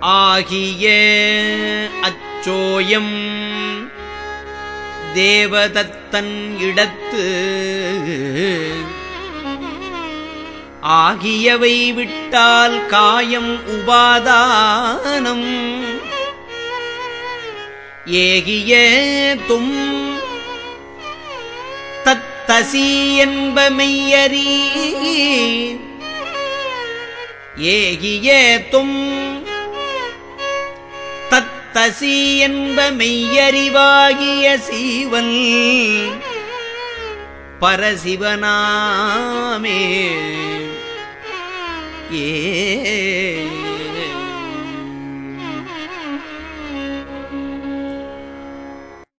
ஆகிய அச்சோயம் தேவதத்தன் இடத்து ஆகியவை விட்டால் காயம் உபாதானம். ஏகிய தும் தத்தசி என்ப மெய்யறி ஏகிய தும் தத்தசி என்ப மெய்யறிவாகிய சீவல் பரசிவனாமே. ஏ